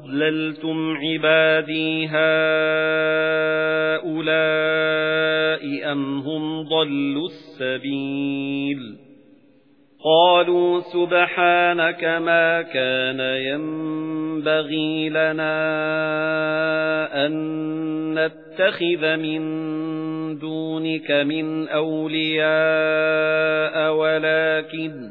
أَضْلَلْتُمْ عِبَادِي هَؤُلَاءِ أَمْ هُمْ ضَلُّوا السَّبِيلَ قَالُوا سُبْحَانَكَ مَا كَانَ يَنبَغِي لَنَا أَن نَّتَّخِذَ مِن دُونِكَ مِن أَوْلِيَاءَ وَلَكِنْ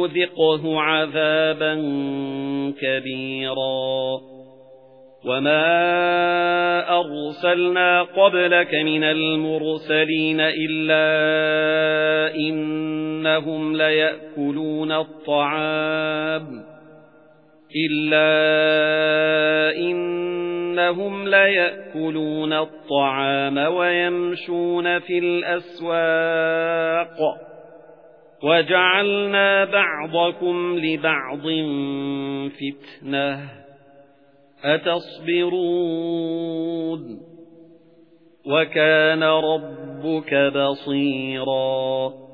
نُذِقْهُ عَذَابًا كَبِيرًا. وَمَا أَرْسَلْنَا قَبْلَكَ مِنَ الْمُرْسَلِينَ إِلَّا إِنَّهُمْ لَيَأْكُلُونَ الطَّعَامَ. إِلَّا إِنَّهُمْ لَيَأْكُلُونَ الطَّعَامَ وَيَمْشُونَ فِي الْأَسْوَاقِ. وَجَعَلْنَا بَعْضَكُمْ لِبَعْضٍ فِتْنَةً. أَتَصْبِرُونَ؟ وَكَانَ رَبُّكَ بَصِيرًا.